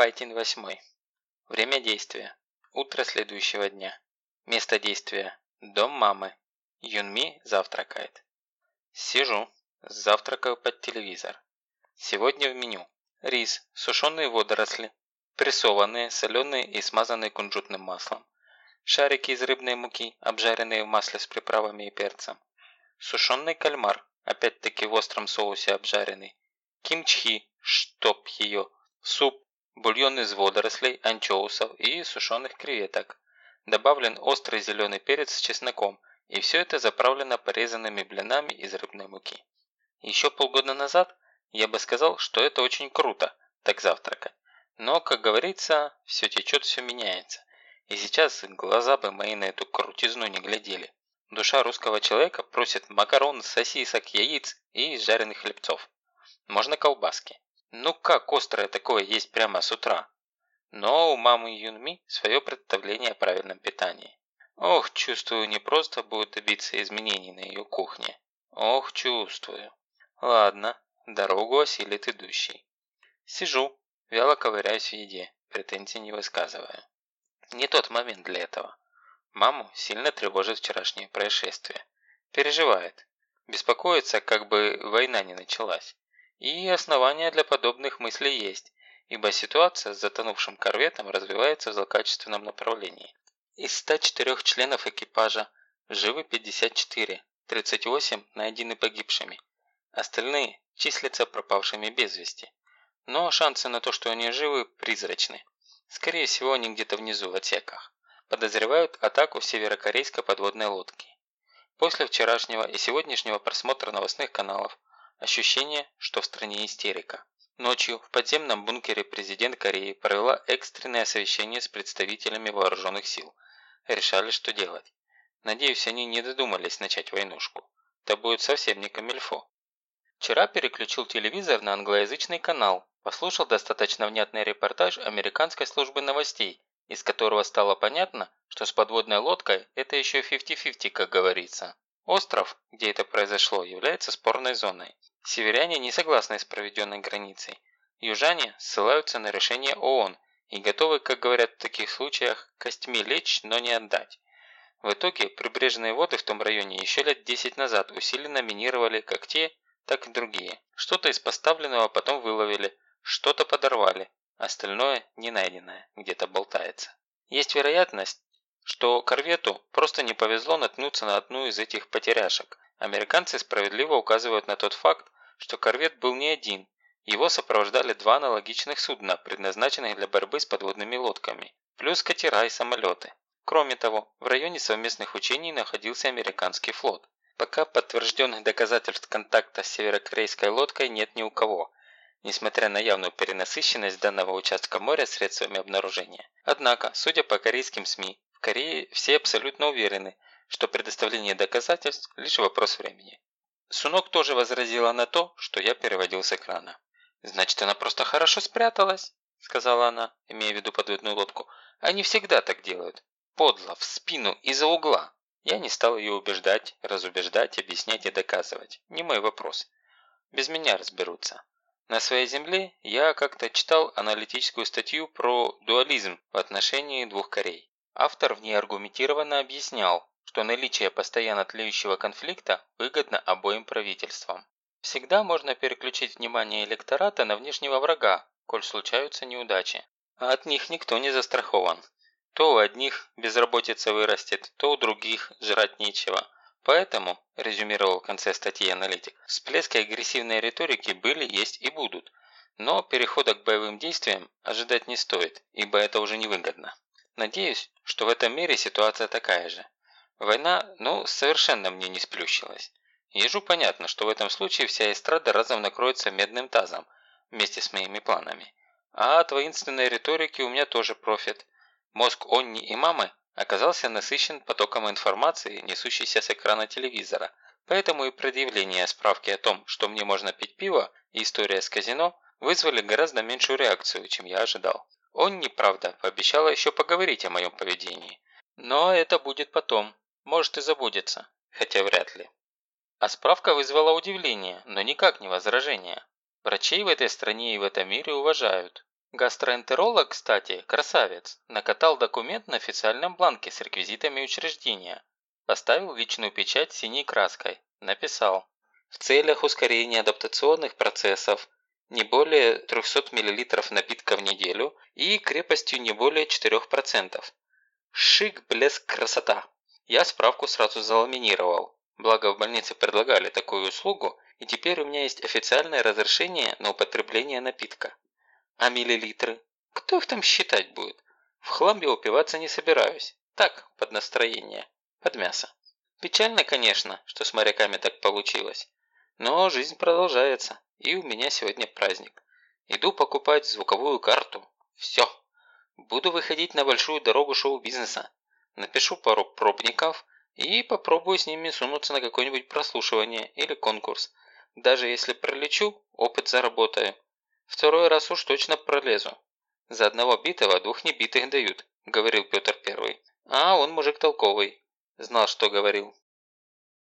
Файтин 8. Время действия. Утро следующего дня. Место действия. Дом мамы. Юнми завтракает. Сижу. Завтракаю под телевизор. Сегодня в меню. Рис, сушеные водоросли, прессованные, соленые и смазанные кунжутным маслом. Шарики из рыбной муки, обжаренные в масле с приправами и перцем. Сушеный кальмар, опять-таки в остром соусе обжаренный. Кимчхи, чтоб ее. Суп, бульон из водорослей, анчоусов и сушеных креветок. Добавлен острый зеленый перец с чесноком, и все это заправлено порезанными блинами из рыбной муки. Еще полгода назад я бы сказал, что это очень круто, так завтракать. Но, как говорится, все течет, все меняется. И сейчас глаза бы мои на эту крутизну не глядели. Душа русского человека просит макарон, сосисок, яиц и жареных хлебцов. Можно колбаски. Ну как острое такое есть прямо с утра? Но у мамы Юнми свое представление о правильном питании. Ох, чувствую, не просто будет добиться изменений на ее кухне. Ох, чувствую. Ладно, дорогу осилит идущий. Сижу, вяло ковыряюсь в еде, претензий не высказываю. Не тот момент для этого. Маму сильно тревожит вчерашнее происшествие. Переживает. Беспокоится, как бы война не началась. И основания для подобных мыслей есть, ибо ситуация с затонувшим корветом развивается в злокачественном направлении. Из 104 членов экипажа живы 54, 38 найдены погибшими. Остальные числятся пропавшими без вести. Но шансы на то, что они живы, призрачны. Скорее всего, они где-то внизу в отсеках. Подозревают атаку северокорейской подводной лодки. После вчерашнего и сегодняшнего просмотра новостных каналов ощущение, что в стране истерика. Ночью в подземном бункере президент Кореи провела экстренное совещание с представителями вооруженных сил. Решали, что делать. Надеюсь, они не додумались начать войнушку. Это будет совсем не камильфо. Вчера переключил телевизор на англоязычный канал, послушал достаточно внятный репортаж американской службы новостей, из которого стало понятно, что с подводной лодкой это еще 50-50, как говорится. Остров, где это произошло, является спорной зоной. Северяне не согласны с проведенной границей. Южане ссылаются на решение ООН и готовы, как говорят в таких случаях, костьми лечь, но не отдать. В итоге прибрежные воды в том районе еще лет 10 назад усиленно минировали как те, так и другие. Что-то из поставленного потом выловили, что-то подорвали, остальное не найденное, где-то болтается. Есть вероятность, что корвету просто не повезло наткнуться на одну из этих потеряшек. Американцы справедливо указывают на тот факт, что корвет был не один, его сопровождали два аналогичных судна, предназначенных для борьбы с подводными лодками, плюс катера и самолеты. Кроме того, в районе совместных учений находился американский флот. Пока подтвержденных доказательств контакта с северокорейской лодкой нет ни у кого, несмотря на явную перенасыщенность данного участка моря средствами обнаружения. Однако, судя по корейским СМИ, в Корее все абсолютно уверены, что предоставление доказательств – лишь вопрос времени. Сунок тоже возразила на то, что я переводил с экрана. «Значит, она просто хорошо спряталась», – сказала она, имея в виду подводную лодку. «Они всегда так делают. Подло, в спину, из-за угла». Я не стал ее убеждать, разубеждать, объяснять и доказывать. Не мой вопрос. Без меня разберутся. На своей земле я как-то читал аналитическую статью про дуализм в отношении двух Корей. Автор в ней аргументированно объяснял, что наличие постоянно тлеющего конфликта выгодно обоим правительствам. Всегда можно переключить внимание электората на внешнего врага, коль случаются неудачи. А от них никто не застрахован. То у одних безработица вырастет, то у других жрать нечего. Поэтому, резюмировал в конце статьи аналитик, всплески агрессивной риторики были, есть и будут. Но перехода к боевым действиям ожидать не стоит, ибо это уже невыгодно. Надеюсь, что в этом мире ситуация такая же. Война, ну, совершенно мне не сплющилась. Ежу понятно, что в этом случае вся эстрада разом накроется медным тазом, вместе с моими планами. А от воинственной риторики у меня тоже профит. Мозг Онни и мамы оказался насыщен потоком информации, несущейся с экрана телевизора, поэтому и предъявление справки о том, что мне можно пить пиво, и история с казино вызвали гораздо меньшую реакцию, чем я ожидал. Онни, правда, пообещала еще поговорить о моем поведении. Но это будет потом, может и забудется, хотя вряд ли. А справка вызвала удивление, но никак не возражение. Врачей в этой стране и в этом мире уважают. Гастроэнтеролог, кстати, красавец, накатал документ на официальном бланке с реквизитами учреждения. Поставил личную печать синей краской. Написал. В целях ускорения адаптационных процессов не более 300 мл напитка в неделю и крепостью не более 4%. Шик, блеск, красота. Я справку сразу заламинировал. Благо в больнице предлагали такую услугу, и теперь у меня есть официальное разрешение на употребление напитка. А миллилитры? Кто их там считать будет? В хлам я упиваться не собираюсь. Так, под настроение. Под мясо. Печально, конечно, что с моряками так получилось. Но жизнь продолжается, и у меня сегодня праздник. Иду покупать звуковую карту. Все. Буду выходить на большую дорогу шоу-бизнеса. Напишу пару пробников и попробую с ними сунуться на какое-нибудь прослушивание или конкурс. Даже если пролечу, опыт заработаю. Второй раз уж точно пролезу. За одного битого двух небитых дают, говорил Петр Первый. А он мужик толковый. Знал, что говорил.